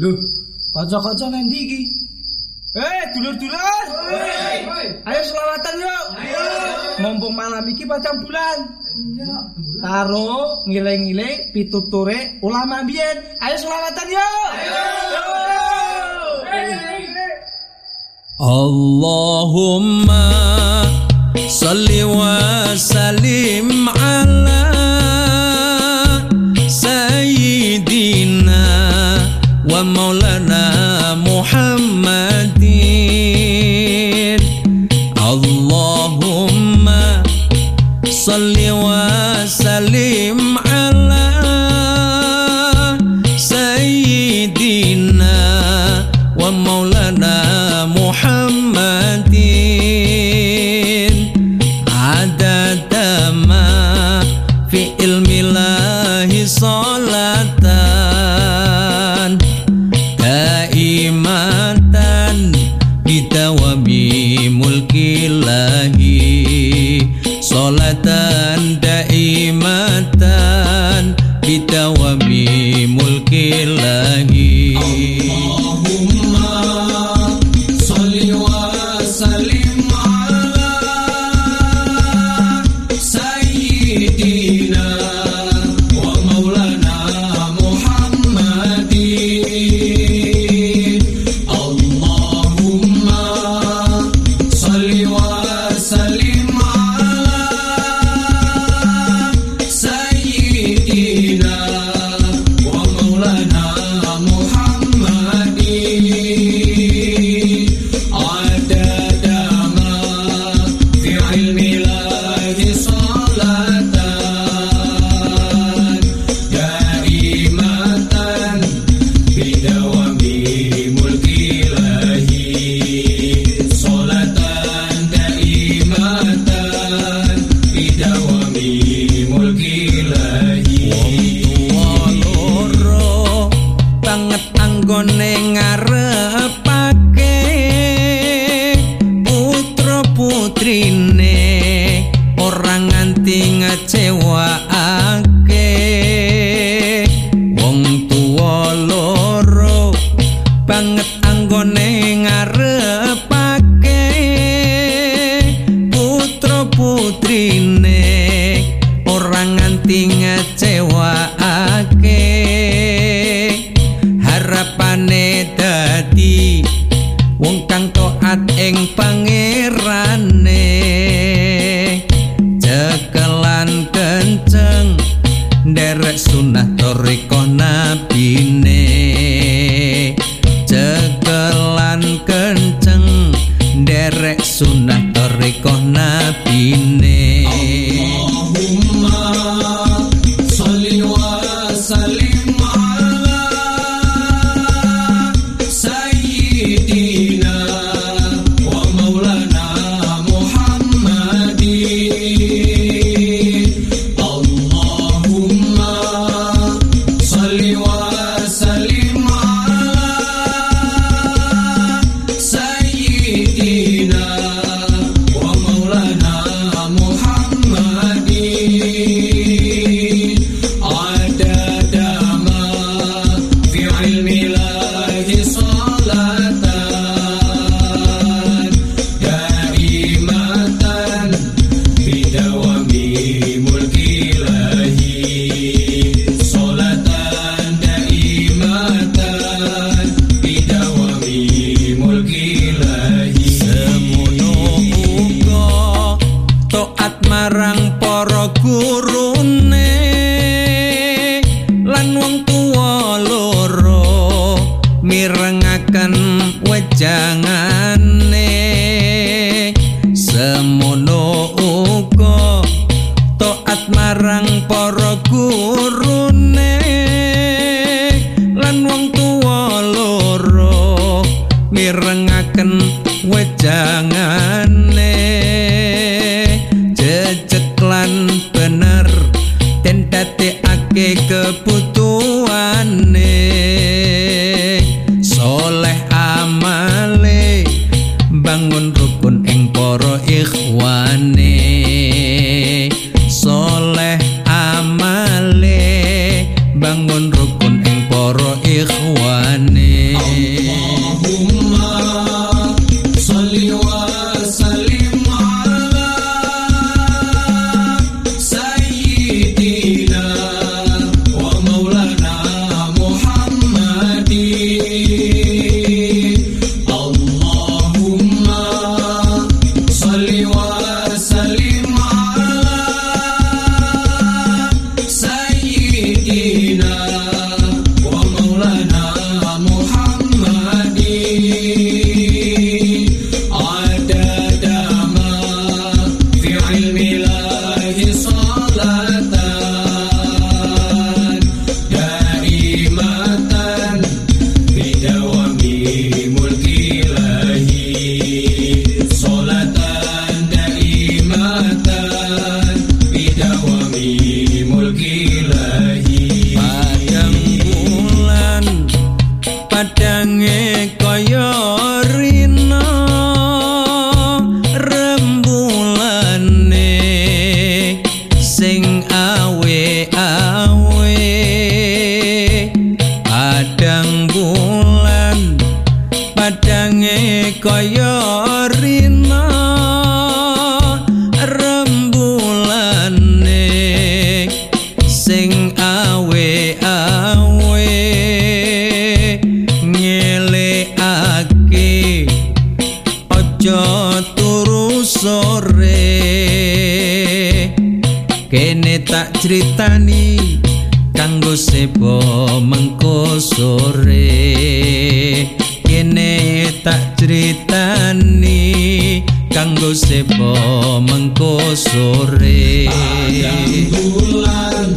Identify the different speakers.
Speaker 1: Loh, kaca-kaca nanti iki. eh dulur-dulur. Ayo selawatan yuk. Ayo. Mumpung malam iki pacang bulan. Taro ngiling-ngiling pituture ulama biyen. Ayo selawatan yuk. Ayo.
Speaker 2: Allahumma salli wa sallim ala مولانا محمد mulkillahi Allah kon nabine? lan wong tuwa loro mirengaken wejangane. Semono uga taat marang para gurune. Lan wong tuwa loro mirengaken wejangane. tuane soleh amale bangun rukun ing para ikhwane. Soleh amale bangun rukun kaya rina rembulane sing awe awe ngelekake aja turu sore. Kene tak critani kanggo sebo mengko sore.
Speaker 3: Bulan